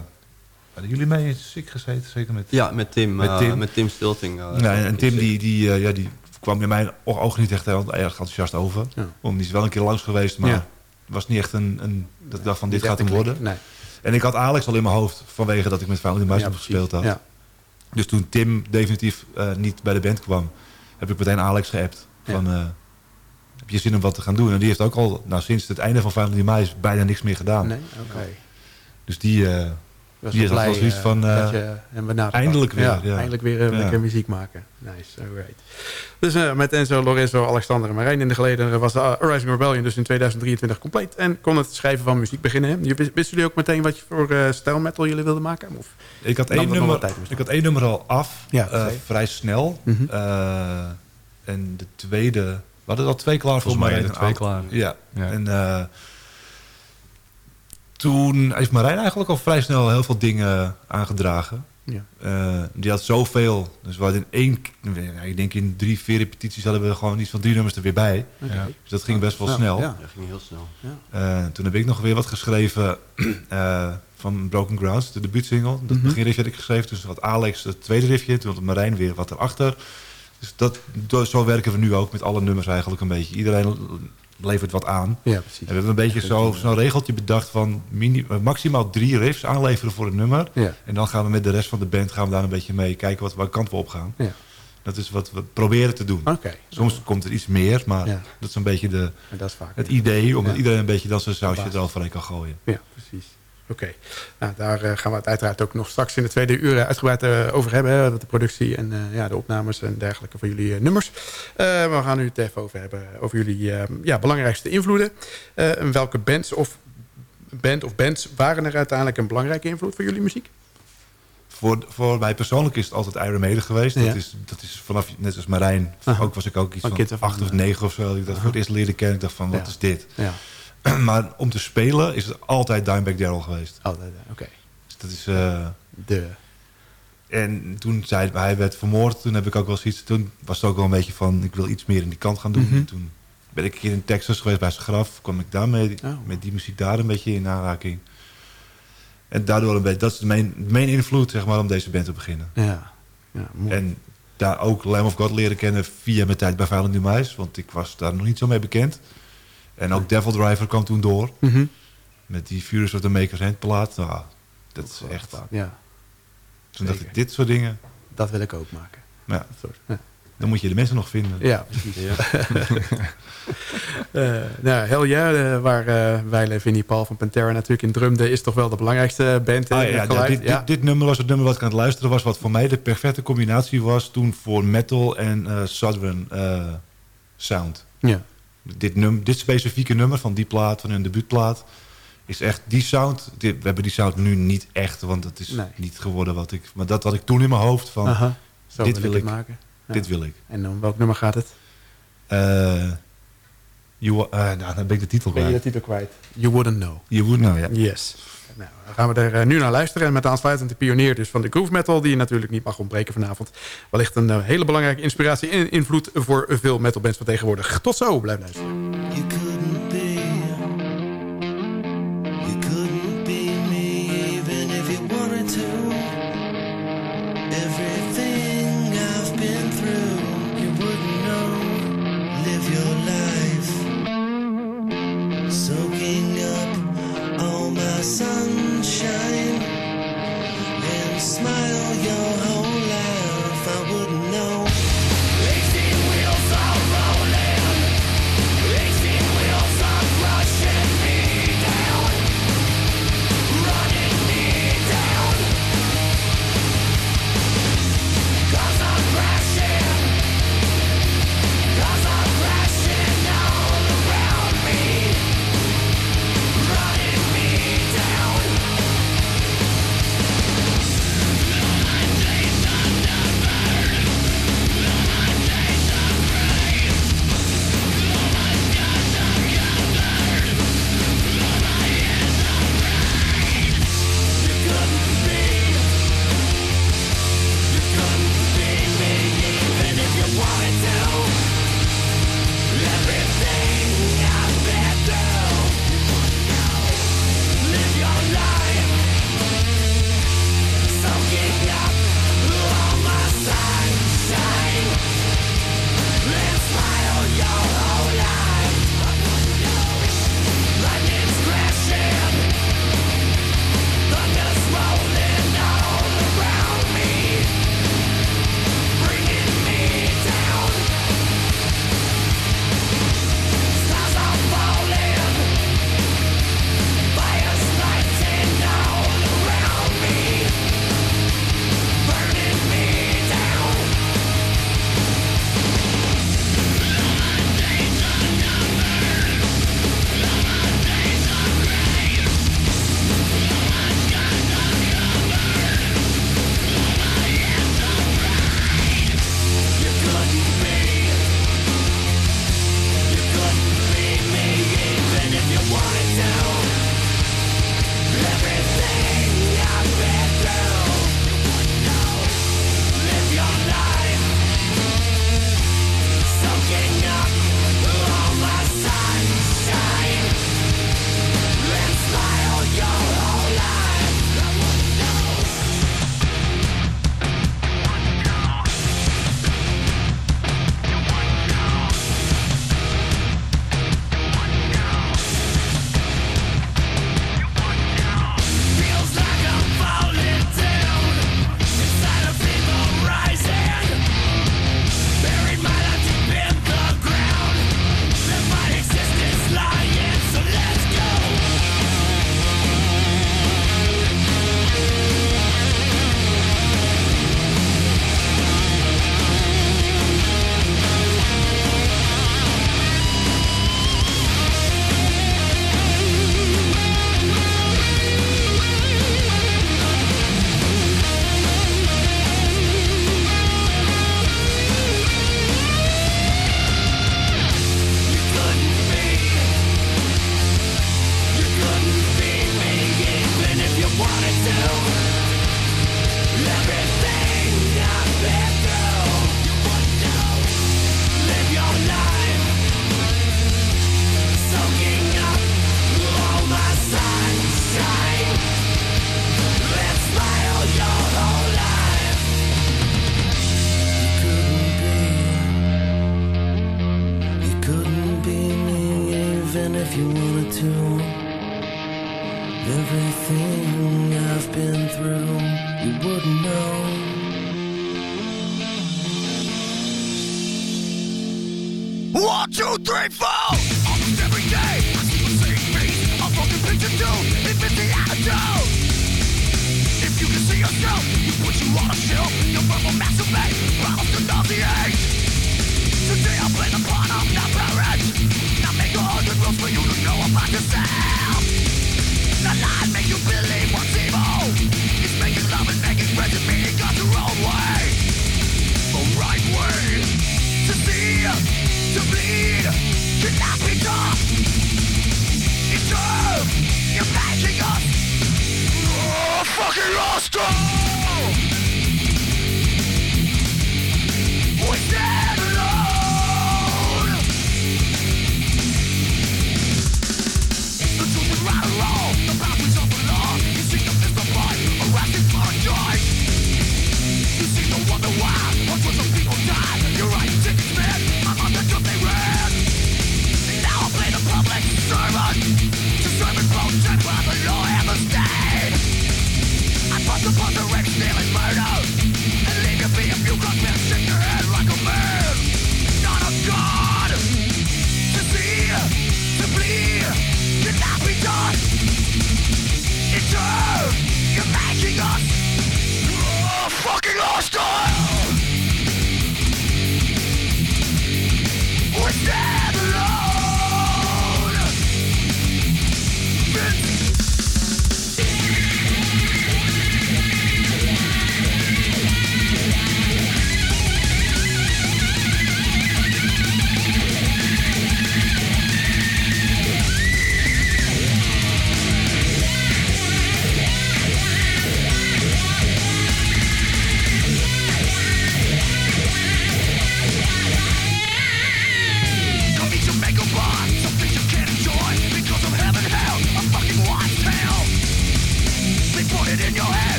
hadden jullie mee in Sick gezeten? Zeker met... Ja, met Tim, Met eh, Tim. met Tim Stilting. eh, Ja, en Tim die, die, ja, die kwam in mijn ogen niet echt heel erg enthousiast over. Ja. Om, die is wel een keer langs geweest, maar Ja. was niet echt een... een dat ik dacht van, dit gaat hem worden. Nee. En ik had Alex al in mijn hoofd vanwege dat ik met Family Muis Ja, gespeeld had. Ja. Dus toen Tim definitief niet bij de band kwam, heb ik meteen Alex geappt. Van, heb je zin om wat te gaan doen? En die heeft ook al, nou, sinds het einde van Family Muis bijna niks meer gedaan. Nee? Oké. Dus die, eh, Was Die is ook wel zoiets eh, van, je had. eindelijk weer, Ja, ja. Eindelijk weer lekker muziek maken. Nice, alright. Dus met Enzo, Lorenzo, Alexander en Marijn in de geleden was de Rising Rebellion dus in 2023 compleet. En kon het schrijven van muziek beginnen. hè? Wisten jullie ook meteen wat je voor stijl metal jullie wilden maken? Of? ik, had één nummer, ik had één nummer al af, Ja, vrij snel. Mhm. En de tweede... We hadden er al twee klaar Volgens mij Marijn, twee klaar. Ja. Ja. En eh, toen heeft Marijn eigenlijk al vrij snel heel veel dingen aangedragen. Ja. Eh, die had zoveel. Dus we hadden in één... ja, Ik denk in drie, vier repetities hadden we gewoon iets van drie nummers er weer bij. Ja. Dus dat ging best wel Ja, snel. ja. Dat ging heel snel. Eh, toen heb ik nog weer wat geschreven eh, van Broken Grounds, de debuutsingle. Dat Mhm. beginriffje had ik geschreven. Dus had Alex het tweede riffje. Toen had Marijn weer wat erachter. Dus dat, zo werken we nu ook met alle nummers eigenlijk een beetje. Iedereen levert wat aan. Ja, precies. En we hebben een beetje zo- zo'n regeltje bedacht van mini, eh, maximaal drie riffs aanleveren voor een nummer. Ja. En dan gaan we met de rest van de band gaan we daar een beetje mee kijken wat, welke kant we op gaan. Ja. Dat is wat we proberen te doen. Soms komt er iets meer, maar Ja. dat is een beetje de, En dat is vaak. het idee, omdat iedereen een beetje dan zijn sausje er al kan gooien. Ja, precies. Oké. Nou, daar eh, gaan we het uiteraard ook nog straks in de tweede uur eh, uitgebreid eh, over hebben. Hè, de productie en ja, de opnames en dergelijke van jullie nummers. Eh, we gaan nu het even over hebben over jullie eh, ja, belangrijkste invloeden. En welke bands of, band of bands waren er uiteindelijk een belangrijke invloed voor jullie muziek? Voor, voor mij persoonlijk is het altijd Iron Maiden geweest. Ja. Dat, is, dat is vanaf, net als Marijn, ook was ik ook iets Van van, acht of negen of zo. dat Ik voor het eerst leerde kennen. Ik dacht van, wat Ja. is dit? Ja, maar om te spelen is het altijd Dimebag Daryl geweest. altijd. Oké. Dus dat is... eh, De. en toen zei hij, hij werd vermoord. Toen heb ik ook wel zoiets... Toen was het ook wel een beetje van, ik wil iets meer in die kant gaan doen. Mhm. En toen ben ik een keer in Texas geweest bij zijn graf. kwam ik daarmee, Oh. met die muziek daar een beetje in aanraking. En daardoor een beetje... Dat is de main, de main invloed, zeg maar, om deze band te beginnen. Ja. ja mooi. En daar ook Lamb of God leren kennen via mijn tijd bij Violent Demise. Want ik was daar nog niet zo mee bekend. En ook Devil Driver kwam toen door. Mhm. Met die Furious of the Maker's Hand plaat. Nou, dat is echt... Ja, Toen dacht ik, dit soort dingen... dat wil ik ook maken. Ja, dan moet je de mensen nog vinden. Ja, precies. Eh, nou, Hell Yeah, eh, waar eh Weile Vinnie Paul van Pantera natuurlijk in drumde... is toch wel de belangrijkste band Ah, in ja, dit, ja. dit, dit nummer was het nummer wat ik aan het luisteren was... wat voor mij de perfecte combinatie was toen voor metal en eh southern eh, sound. ja. Dit, num dit specifieke nummer van die plaat, van hun debuutplaat... is echt die sound. Dit, we hebben die sound nu niet echt, want dat is Nee. niet geworden wat ik... Maar dat had ik toen in mijn hoofd van. Zo dit wil wil ik maken. Ja. dit wil ik. En om welk nummer gaat het? Eh, you, eh, nou, dan ben ik de titel Ben je de kwijt. titel kwijt? You Wouldn't Know. You would know, ja. Yes. Nou, dan gaan we er eh, nu naar luisteren. En met aansluitend de pionier dus van de groove metal... die natuurlijk niet mag ontbreken vanavond. Wellicht een eh, hele belangrijke inspiratie en invloed... voor veel metalbands van tegenwoordig. Tot zo, blijf luisteren.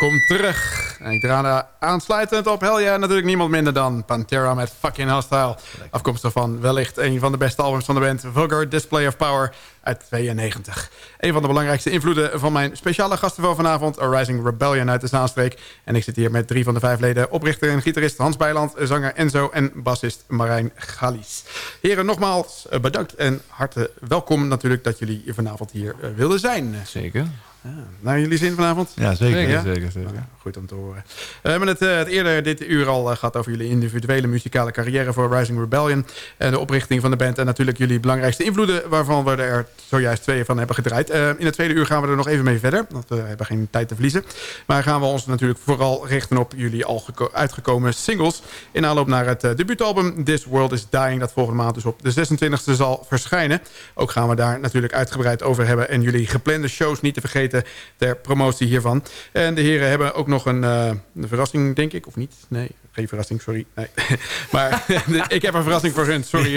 Welkom terug. En ik draai aansluitend op Hell Yeah natuurlijk niemand minder dan Pantera met Fucking Hostile. Afkomstig van wellicht een van de beste albums van de band Vulgar Display of Power uit 92. Een van de belangrijkste invloeden van mijn speciale gasten van vanavond... A Rising Rebellion uit de Zaanstreek. En ik zit hier met drie van de vijf leden. Oprichter en gitarist Hans Bijland, zanger Enzo en bassist Marijn Galies. Heren, nogmaals eh, bedankt en hartelijk welkom natuurlijk dat jullie vanavond hier eh, wilden zijn. Zeker. Ja, naar jullie zin vanavond? Ja, zeker. Zeker, zeker. Goed om te horen. We hebben het, eh, het eerder dit uur al eh, gehad over jullie individuele muzikale carrière voor Rising Rebellion. En de oprichting van de band. En natuurlijk jullie belangrijkste invloeden waarvan we er zojuist twee van hebben gedraaid. Eh, in het tweede uur gaan we er nog even mee verder. Want we hebben geen tijd te verliezen. Maar gaan we ons natuurlijk vooral richten op jullie al geko- uitgekomen singles. In aanloop naar het eh, debuutalbum This World Is Dying. Dat volgende maand dus op de 26e zal verschijnen. Ook gaan we daar natuurlijk uitgebreid over hebben. En jullie geplande shows niet te vergeten ter promotie hiervan. En de heren hebben ook nog een, eh, een verrassing, denk ik. Of niet? Nee, geen verrassing, sorry. Nee. maar ik heb een verrassing voor hun, sorry.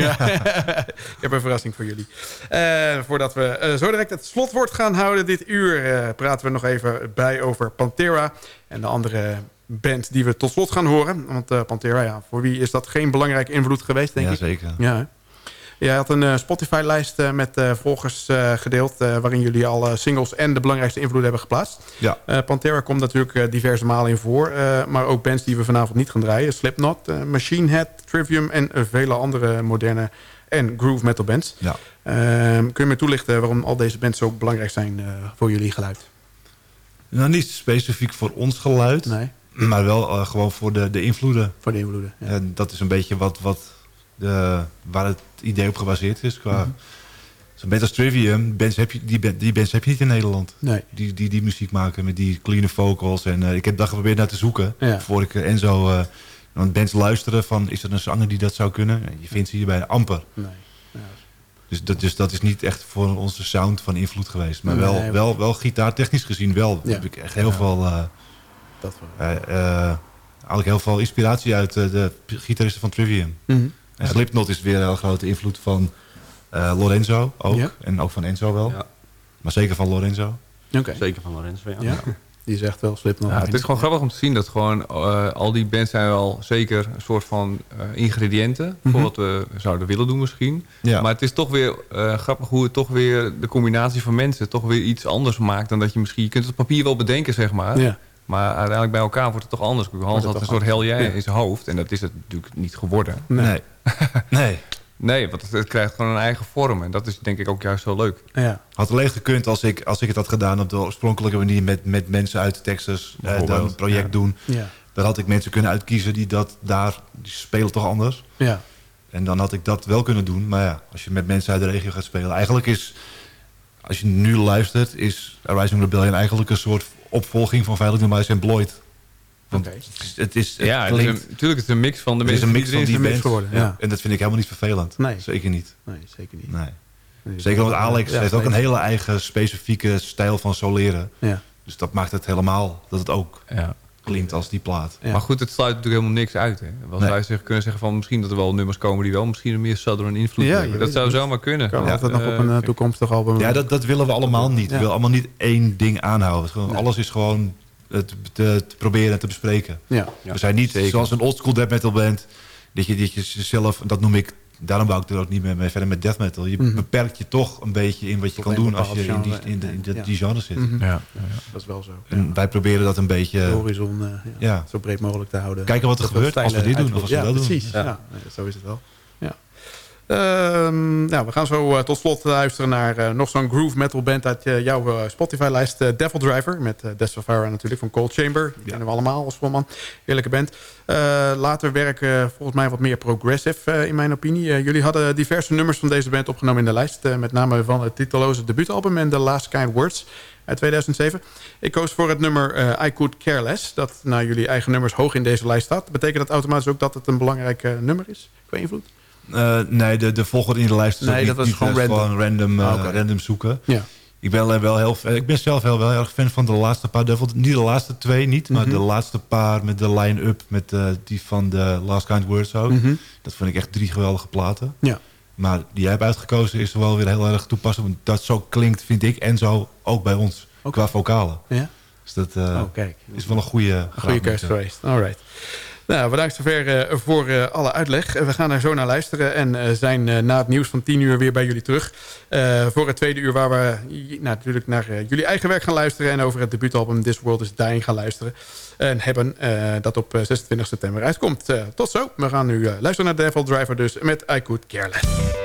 ik heb een verrassing voor jullie. Eh, voordat we eh, zo direct het slotwoord gaan houden dit uur... praten we nog even bij over Pantera... en de andere band die we tot slot gaan horen. Want Pantera, ja, voor wie is dat geen belangrijke invloed geweest, denk Ja, ik? zeker. Ja? Jij had een eh, Spotify-lijst eh, met eh, volgers gedeeld... waarin jullie alle singles en de belangrijkste invloeden hebben geplaatst. Ja. Pantera komt natuurlijk diverse malen in voor. maar ook bands die we vanavond niet gaan draaien. Slipknot, Machine Head, Trivium en vele andere moderne en groove metal bands. Ja. Ehm, kun je me toelichten waarom al deze bands zo belangrijk zijn voor jullie geluid? Nou, niet specifiek voor ons geluid. Nee. Maar wel gewoon voor de, de invloeden. Voor de invloeden, ja. En dat is een beetje wat, wat de, waar het idee op gebaseerd is. Qua. Zo'n band als Trivium, bands heb je, die, band- die bands heb je niet in Nederland. Nee. Die, die, die muziek maken met die clean vocals. En eh, ik heb daar geprobeerd naar te zoeken. Ja. Voor ik eh, Enzo eh, Want bands luisteren van, is er een zanger die dat zou kunnen? En je vindt ze hierbij amper. Nee. Dus dat, dus dat is niet echt voor onze sound van invloed geweest. Maar Nee, wel, wel, wel gitaartechnisch gezien wel. Ja. Heb ik echt heel Ja. veel... eh, Dat wel. eigenlijk heel veel inspiratie uit de gitaristen van Trivium. Mhm. En Slipknot is weer een heel grote invloed van eh, Lorenzo ook. Ja. En ook van Enzo wel. Ja. Maar zeker van Lorenzo. Oké. Zeker van Lorenzo, ja. Ja. Die zegt wel Slipknot. Ja, het is gewoon grappig om te zien dat gewoon eh, al die bands zijn wel zeker een soort van eh, ingrediënten voor Mhm. wat we zouden willen doen misschien. Ja. Maar het is toch weer eh, grappig hoe het toch weer de combinatie van mensen toch weer iets anders maakt dan dat je misschien je kunt het op papier wel bedenken zeg maar. Ja. Maar uiteindelijk bij elkaar wordt het toch anders. Hans had een soort hel jij Ja. in zijn hoofd en dat is het natuurlijk niet geworden. Nee. nee. Nee, want het, het krijgt gewoon een eigen vorm en dat is denk ik ook juist zo leuk. Ja. Had alleen gekund als ik, als ik het had gedaan op de oorspronkelijke manier... met, met mensen uit Texas eh, een project ja. doen. Ja. Dan had ik mensen kunnen uitkiezen die dat daar... die spelen toch anders. Ja. En dan had ik dat wel kunnen doen. Maar ja, als je met mensen uit de regio gaat spelen... eigenlijk is, als je nu luistert... is Rising Rebellion eigenlijk een soort opvolging van Veilig Demise en Bloyd. Want Oké. het is... Het is het ja, het is een, natuurlijk het is een mix van de het is mensen een mix die van die mix geworden, ja. En dat vind ik helemaal niet vervelend. Nee. Zeker niet. Nee, zeker niet. Nee. Nee, Zeker omdat Alex Ja, heeft ook een hele eigen specifieke stijl van soleren. Ja. Dus dat maakt het helemaal dat het ook Ja. klinkt als die plaat. Ja. Maar goed, het sluit natuurlijk helemaal niks uit. Hè? Wel Nee. zou je zeggen- kunnen zeggen van misschien dat er wel nummers komen die wel misschien een meer Southern invloed Ja, hebben. Dat zou het zomaar kunnen. Kan Ja. altijd nog op een Eh, toekomstig album. Ja, dat, dat willen we allemaal niet. Ja. We willen allemaal niet één ding aanhouden. Het is gewoon- Nee. Alles is gewoon te, te, te proberen en te bespreken. Ja. We zijn niet zeker. zoals een oldschool death metal band. Dat je, dat je zelf, dat noem ik, daarom wou ik er ook niet meer mee verder met death metal. Je Mhm. beperkt je toch een beetje in wat je Tot kan doen als je in die, genre. in de, in de- Ja. die genre zit. Mhm. Ja. Dat is wel zo. En wij proberen dat een De beetje... horizon eh, ja, Ja. zo breed mogelijk te houden. Kijken wat er Dat gebeurt als we dit doen, of als we ja, dat doen. precies. Ja. Zo is het wel. Ja. Ehm, nou, we gaan zo eh, tot slot luisteren naar eh, nog zo'n groove metal band uit eh, jouw Spotify-lijst. Devil Driver, met uh, natuurlijk van Cold Chamber. Die kennen we allemaal als volman. Heerlijke band. Later werken volgens mij wat meer progressive in mijn opinie. Jullie hadden diverse nummers van deze band opgenomen in de lijst. met name van het titeloze debuutalbum en The Last Kind Words uit 2007. Ik koos voor het nummer I Could Care Less. Dat naar jullie eigen nummers hoog in deze lijst staat. Betekent dat automatisch ook dat het een belangrijk nummer is qua invloed? Eh, nee, de, de volgorde in de lijst is Nee, ook niet, dat was niet, gewoon eh, random. random, eh, Ah, random zoeken. Ja. Ik ben, eh, wel heel, ik ben zelf heel, wel heel erg fan van de laatste paar Devil. Niet de laatste twee niet, maar Mhm. de laatste paar met de line-up. Met eh, die van de Last Kind Words ook. Mhm. Dat vind ik echt drie geweldige platen. Ja. Maar die jij hebt uitgekozen is wel weer heel erg toepasselijk. Want dat zo klinkt, vind ik, en zo ook bij ons. Qua vocalen. Ja? Dus dat eh, Oh, kijk. is wel een goede Een goede kerst geweest. All right. Nou, bedankt zover eh, voor eh, alle uitleg. Eh, we gaan er zo naar luisteren en zijn na het nieuws van 10 uur weer bij jullie terug. Voor het tweede uur waar we natuurlijk naar jullie eigen werk gaan luisteren... en over het debuutalbum This World is Dying gaan luisteren. En hebben dat op eh, 26 september uitkomt. Tot zo. We gaan nu luisteren naar Devil Driver dus met I Could Care Less.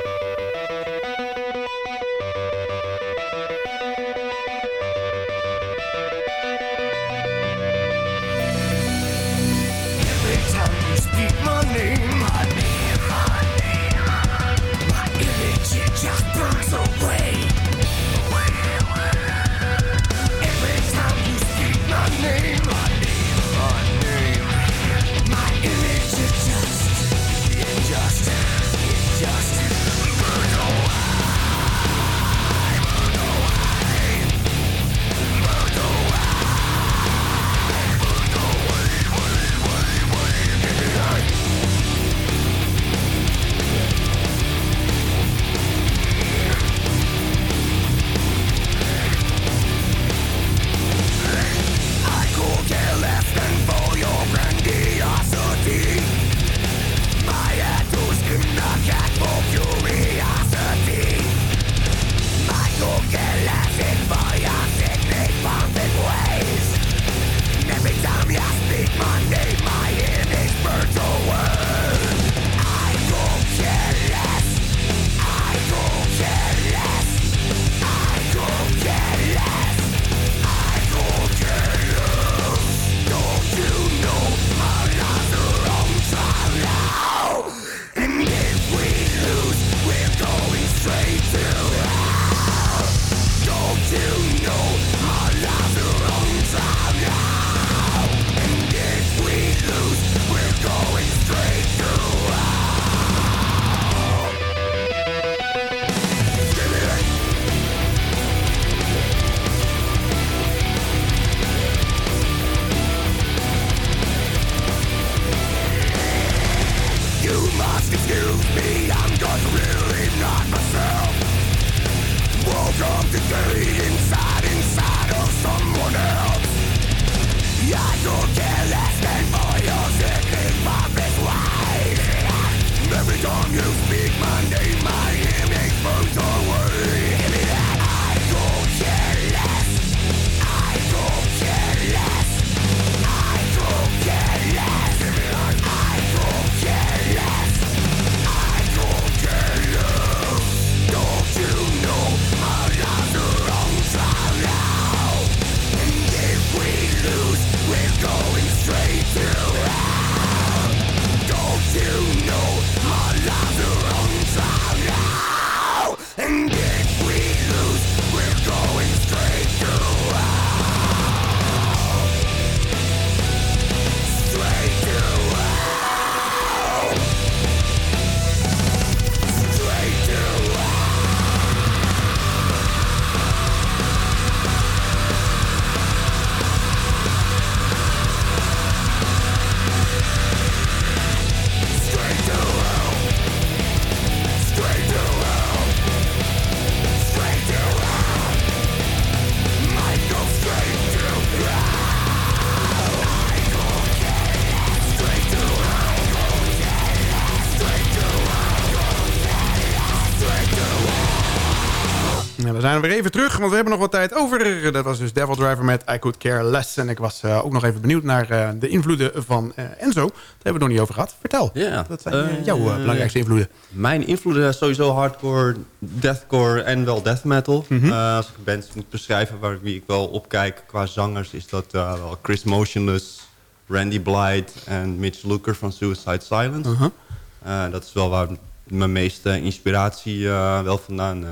Want we hebben nog wat tijd over. Dat was dus Devil Driver met I Could Care Less. En ik was eh, ook nog even benieuwd naar eh, de invloeden van eh, Enzo. Daar hebben we nog niet over gehad. Vertel. Ja. Wat zijn jouw belangrijkste invloeden? Mijn invloeden sowieso hardcore, deathcore en wel death metal. Mhm. Als ik bands moet beschrijven waar wie ik wel opkijk qua zangers... is dat wel Chris Motionless, Randy Blythe en Mitch Looker van Suicide Silence. Uh-huh. Dat is wel waar mijn meeste inspiratie wel vandaan,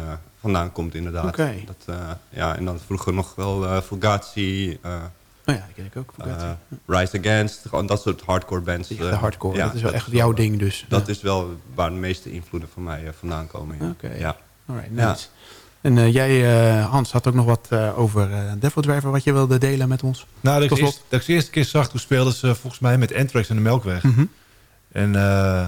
vandaan komt inderdaad. Oké. Dat, eh, ja, en dan vroeger nog wel eh Fugazi... eh, Oh ja, die ken ik ook. Fugazi. Rise Against, gewoon dat soort hardcore bands. De hardcore, ja, dat is wel echt is jouw ding dus. Dat Ja. is wel waar de meeste invloeden van mij vandaan komen. ja. Oké. Ja. Alright, nice. En eh, jij, eh, Hans, had ook nog wat eh, over eh, Devil Driver... wat je wilde delen met ons? Nou, dat ik, dat ik de eerste keer zag, toen speelden ze volgens mij met Anthrax in de Melkweg. Mhm. En eh,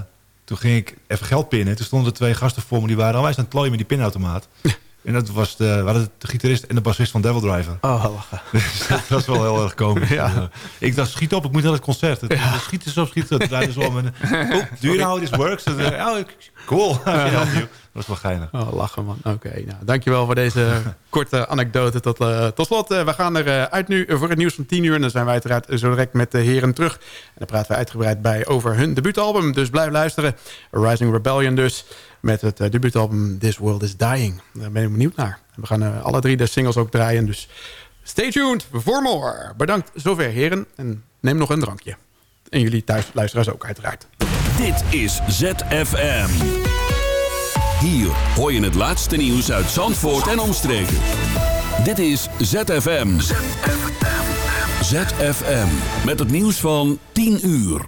toen ging ik even geld pinnen. Toen stonden er twee gasten voor me, die waren alwijs aan het plooien met die pinautomaat. En dat was de, we gitarist en de bassist van Devil Driver. Oh, lachen. Dus dat was wel heel erg komisch. Ja. Ja. Ik dacht, schiet op, ik moet naar het concert. Het, Schiet eens op, schiet op. Het draaide zo om. En, oh, do you know how this works? En, eh, oh, cool. dat was wel geinig. Oh, lachen man. Oké, nou, dankjewel voor deze korte anekdote. Tot, eh, tot slot, eh, we gaan er eh, uit nu voor het nieuws van 10 uur. En dan zijn wij uiteraard zo direct met de heren terug. En dan praten we uitgebreid bij over hun debuutalbum. Dus blijf luisteren. Rising Rebellion dus. Met het eh, debuutalbum This World Is Dying. Daar ben ik benieuwd naar. We gaan eh, alle drie de singles ook draaien. Dus stay tuned for more. Bedankt zover heren. En neem nog een drankje. En jullie thuis luisteraars ook uiteraard. Dit is ZFM. Hier hoor je het laatste nieuws uit Zandvoort en omstreken. Dit is ZFM. ZFM. Met het nieuws van 10 uur.